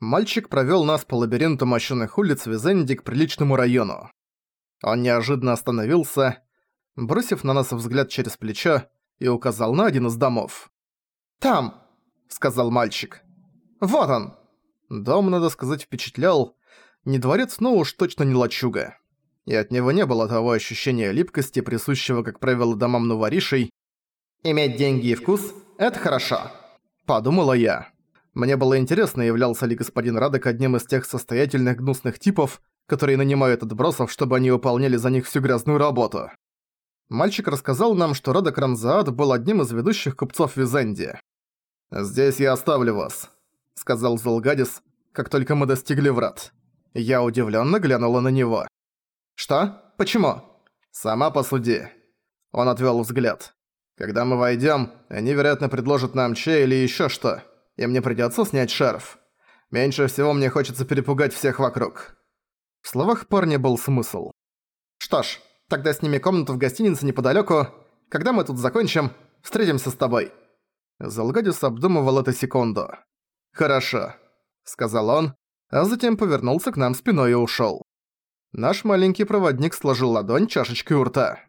Мальчик провёл нас по лабиринту мощёных улиц Визенди к приличному району. Он неожиданно остановился, бросив на нас взгляд через плечо, и указал на один из домов. «Там!» — сказал мальчик. «Вот он!» Дом, надо сказать, впечатлял. Не дворец, но уж точно не лачуга. И от него не было того ощущения липкости, присущего, как правило, домам новоришей. «Иметь деньги и вкус — это хорошо», — подумала я. Мне было интересно, являлся ли господин Радок одним из тех состоятельных гнусных типов, которые нанимают отбросов, чтобы они выполняли за них всю грязную работу. Мальчик рассказал нам, что Радок Рамзаат был одним из ведущих купцов Визенди. «Здесь я оставлю вас», — сказал Зулгадис, как только мы достигли врат. Я удивленно глянула на него. «Что? Почему?» «Сама посуди». Он отвел взгляд. «Когда мы войдем, они, вероятно, предложат нам чай или еще что и мне придётся снять шарф. Меньше всего мне хочется перепугать всех вокруг». В словах парня был смысл. «Что ж, тогда сними комнату в гостинице неподалёку. Когда мы тут закончим, встретимся с тобой». Залгадис обдумывал это секунду. «Хорошо», — сказал он, а затем повернулся к нам спиной и ушёл. Наш маленький проводник сложил ладонь чашечкой у рта.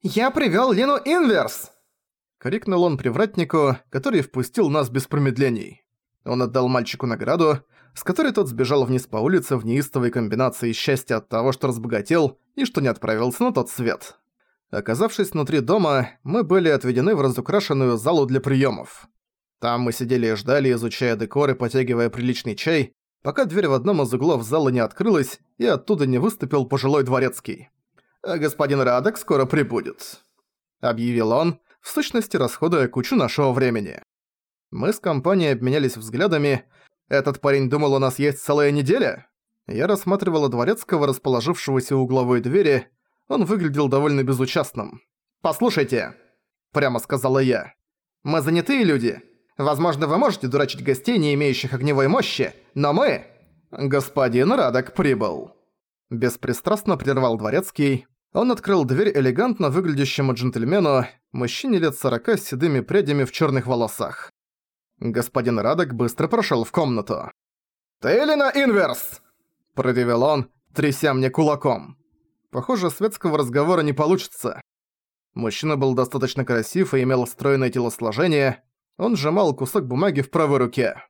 «Я привёл Лину Инверс!» Крикнул он привратнику, который впустил нас без промедлений. Он отдал мальчику награду, с которой тот сбежал вниз по улице в неистовой комбинации счастья от того, что разбогател и что не отправился на тот свет. Оказавшись внутри дома, мы были отведены в разукрашенную залу для приемов. Там мы сидели и ждали, изучая декор и потягивая приличный чай, пока дверь в одном из углов зала не открылась и оттуда не выступил пожилой дворецкий. «Господин Радок скоро прибудет», — объявил он, в сущности расходуя кучу нашего времени. Мы с компанией обменялись взглядами. Этот парень думал, у нас есть целая неделя? Я рассматривала дворецкого, расположившегося у угловой двери. Он выглядел довольно безучастным. «Послушайте», — прямо сказала я. «Мы занятые люди. Возможно, вы можете дурачить гостей, не имеющих огневой мощи, но мы...» «Господин Радок прибыл», — беспристрастно прервал дворецкий. Он открыл дверь элегантно выглядящему джентльмену, мужчине лет сорока с седыми прядями в черных волосах. Господин Радок быстро прошел в комнату. «Тейлина Инверс!» – проревел он, тряся мне кулаком. Похоже, светского разговора не получится. Мужчина был достаточно красив и имел стройное телосложение. Он сжимал кусок бумаги в правой руке.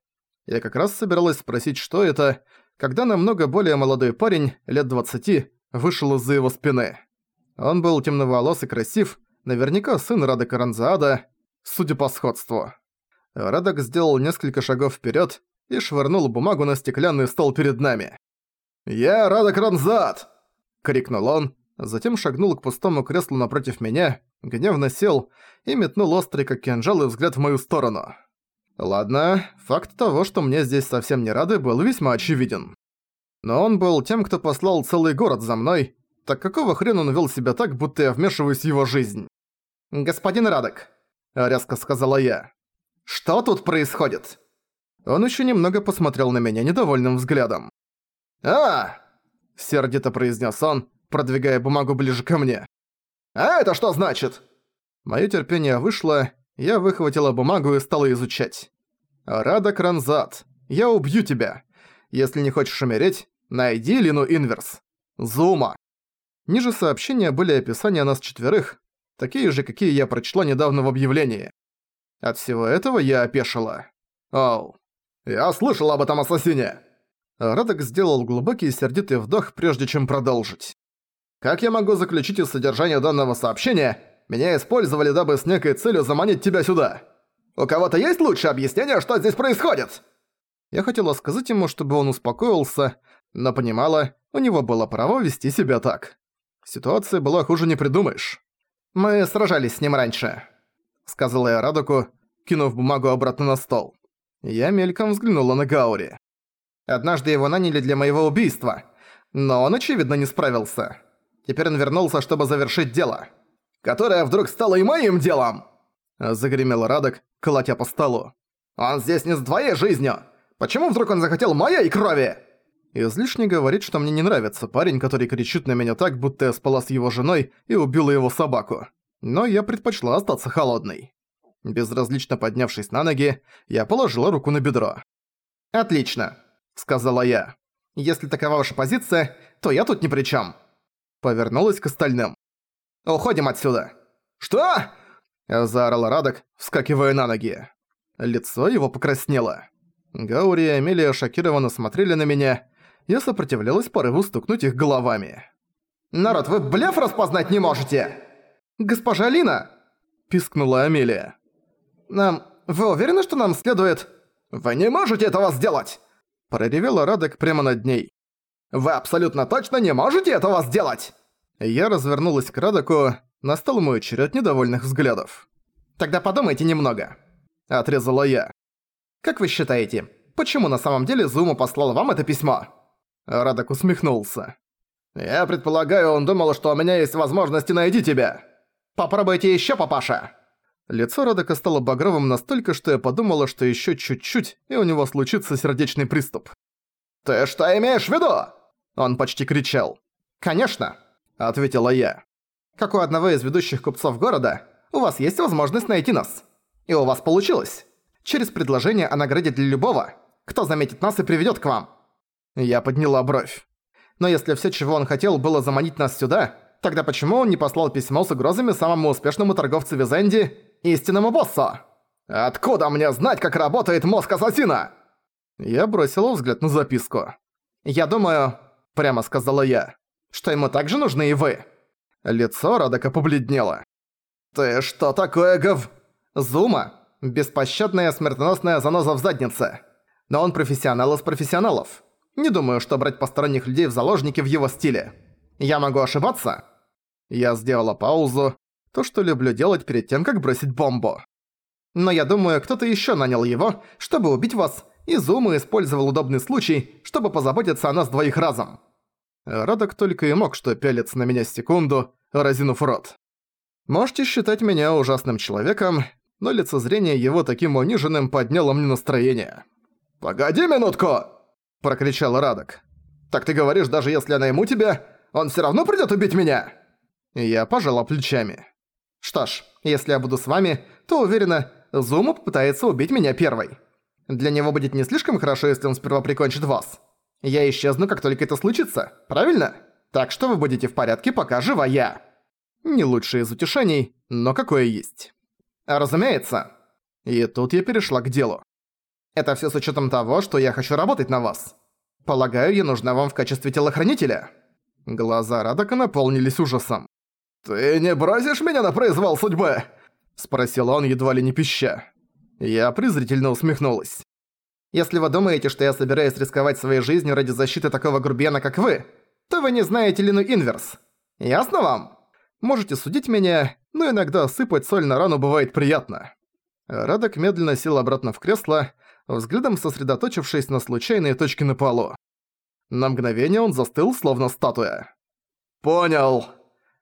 Я как раз собиралась спросить, что это, когда намного более молодой парень, лет двадцати, вышел из-за его спины. Он был темноволос и красив, наверняка сын Рада Каранзаада, судя по сходству. Радок сделал несколько шагов вперед и швырнул бумагу на стеклянный стол перед нами. «Я Радок Ранзаат!» — крикнул он, затем шагнул к пустому креслу напротив меня, гневно сел и метнул острый как кинжал и взгляд в мою сторону. Ладно, факт того, что мне здесь совсем не рады, был весьма очевиден. Но он был тем, кто послал целый город за мной, так какого хрена он вел себя так, будто я вмешиваюсь в его жизнь? «Господин Радок», — резко сказала я, — «что тут происходит?» Он еще немного посмотрел на меня недовольным взглядом. «А!» — сердито произнес он, продвигая бумагу ближе ко мне. «А это что значит?» Моё терпение вышло, я выхватила бумагу и стала изучать. «Радок Ранзат, я убью тебя. Если не хочешь умереть, найди Лину Инверс. Зума». Ниже сообщения были описания нас четверых, такие же, какие я прочла недавно в объявлении. От всего этого я опешила. Оу. «Я слышал об этом ассасине!» Радок сделал глубокий и сердитый вдох, прежде чем продолжить. «Как я могу заключить из содержания данного сообщения? Меня использовали, дабы с некой целью заманить тебя сюда. У кого-то есть лучшее объяснение, что здесь происходит?» Я хотела сказать ему, чтобы он успокоился, но понимала, у него было право вести себя так. Ситуация была хуже не придумаешь. «Мы сражались с ним раньше», — сказала я Радоку, кинув бумагу обратно на стол. Я мельком взглянула на Гаури. Однажды его наняли для моего убийства, но он, очевидно, не справился. Теперь он вернулся, чтобы завершить дело. «Которое вдруг стало и моим делом!» Загремел Радок, колотя по столу. «Он здесь не с твоей жизнью! Почему вдруг он захотел моей крови?» Излишне говорит, что мне не нравится парень, который кричит на меня так, будто я спала с его женой и убила его собаку. Но я предпочла остаться холодной. Безразлично поднявшись на ноги, я положила руку на бедро. «Отлично», — сказала я. «Если такова ваша позиция, то я тут ни при чём». Повернулась к остальным. «Уходим отсюда!» «Что?» – заорал Радок, вскакивая на ноги. Лицо его покраснело. Гаури и Амелия шокированно смотрели на меня. Я сопротивлялась порыву стукнуть их головами. «Народ, вы блеф распознать не можете!» «Госпожа Лина!» – пискнула Амелия. «Нам... Вы уверены, что нам следует...» «Вы не можете этого сделать!» – проревела Радок прямо над ней. «Вы абсолютно точно не можете этого сделать!» Я развернулась к Радоку, настал мой черед недовольных взглядов. «Тогда подумайте немного», – отрезала я. «Как вы считаете, почему на самом деле Зума послал вам это письмо?» Радок усмехнулся. «Я предполагаю, он думал, что у меня есть возможность найти тебя. Попробуйте ещё, папаша!» Лицо Радока стало багровым настолько, что я подумала, что ещё чуть-чуть, и у него случится сердечный приступ. «Ты что имеешь в виду?» Он почти кричал. «Конечно!» – ответила я. «Как у одного из ведущих купцов города, у вас есть возможность найти нас. И у вас получилось. Через предложение о награде для любого, кто заметит нас и приведёт к вам». Я подняла бровь. Но если всё, чего он хотел, было заманить нас сюда, тогда почему он не послал письмо с угрозами самому успешному торговцу Визенди, истинному боссу? «Откуда мне знать, как работает мозг ассасина?» Я бросила взгляд на записку. «Я думаю, — прямо сказала я, — что ему также нужны и вы». Лицо Радока побледнело. «Ты что такое, гов...» «Зума — беспощадная смертоносная заноза в заднице. Но он профессионал из профессионалов. Не думаю, что брать посторонних людей в заложники в его стиле. Я могу ошибаться?» Я сделала паузу, то, что люблю делать перед тем, как бросить бомбу. Но я думаю, кто-то ещё нанял его, чтобы убить вас и Зума использовал удобный случай, чтобы позаботиться о нас двоих разом. Радок только и мог что пялиться на меня секунду, разинув рот. Можете считать меня ужасным человеком, но лицезрение его таким униженным подняло мне настроение. «Погоди минутку!» – прокричал Радок. «Так ты говоришь, даже если я найму тебя, он всё равно придёт убить меня?» Я пожала плечами. «Что ж, если я буду с вами, то уверена, Зума попытается убить меня первой. Для него будет не слишком хорошо, если он сперва прикончит вас. Я исчезну, как только это случится, правильно? Так что вы будете в порядке, пока жива я. Не лучшее из утешений, но какое есть. А разумеется. И тут я перешла к делу. Это все с учетом того, что я хочу работать на вас. Полагаю, я нужна вам в качестве телохранителя. Глаза Радока наполнились ужасом. «Ты не бросишь меня на произвол судьбы?» Спросил он, едва ли не пища. Я презрительно усмехнулась. «Если вы думаете, что я собираюсь рисковать своей жизнью ради защиты такого грубияна, как вы, то вы не знаете Лину Инверс. Ясно вам? Можете судить меня, но иногда сыпать соль на рану бывает приятно». Радок медленно сел обратно в кресло, взглядом сосредоточившись на случайные точки на полу. На мгновение он застыл, словно статуя. «Понял!»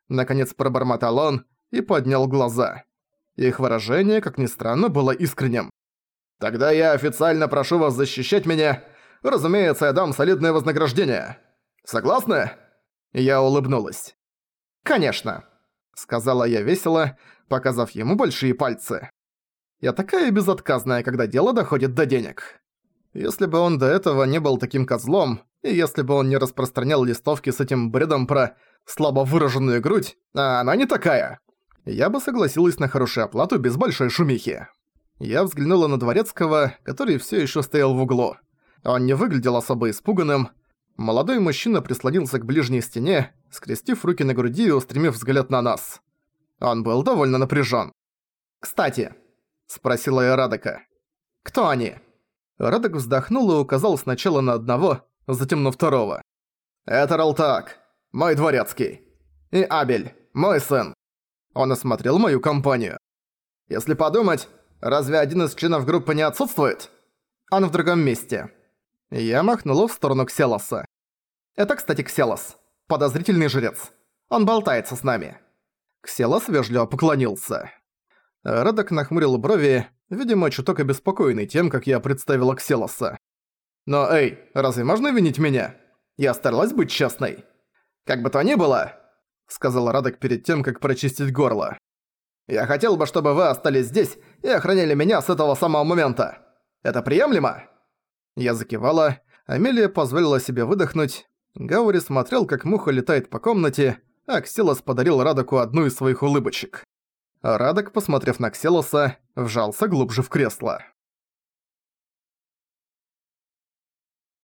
Наконец пробормотал он и поднял глаза. Их выражение, как ни странно, было искренним. «Тогда я официально прошу вас защищать меня. Разумеется, я дам солидное вознаграждение. Согласны?» Я улыбнулась. «Конечно», — сказала я весело, показав ему большие пальцы. «Я такая безотказная, когда дело доходит до денег». Если бы он до этого не был таким козлом, и если бы он не распространял листовки с этим бредом про слабо выраженную грудь, а она не такая, я бы согласилась на хорошую оплату без большой шумихи. Я взглянула на Дворецкого, который всё ещё стоял в углу. Он не выглядел особо испуганным. Молодой мужчина прислонился к ближней стене, скрестив руки на груди и устремив взгляд на нас. Он был довольно напряжён. «Кстати», — спросила я Радока, — «кто они?» Радок вздохнул и указал сначала на одного, затем на второго. «Это Ралтак, мой дворецкий. И Абель, мой сын. Он осмотрел мою компанию. Если подумать, разве один из членов группы не отсутствует? Он в другом месте. Я махнула в сторону Кселоса. Это, кстати, Кселос. Подозрительный жрец. Он болтается с нами. Кселос вежливо поклонился. Радок нахмурил брови, видимо, чуток обеспокоенный тем, как я представила Кселоса. Но, эй, разве можно винить меня? Я старалась быть честной. Как бы то ни было, сказал Радок перед тем, как прочистить горло. «Я хотел бы, чтобы вы остались здесь и охраняли меня с этого самого момента. Это приемлемо?» Я закивала, Амелия позволила себе выдохнуть. Гаури смотрел, как муха летает по комнате, а Ксилос подарил Радоку одну из своих улыбочек. Радок, посмотрев на Кселоса, вжался глубже в кресло.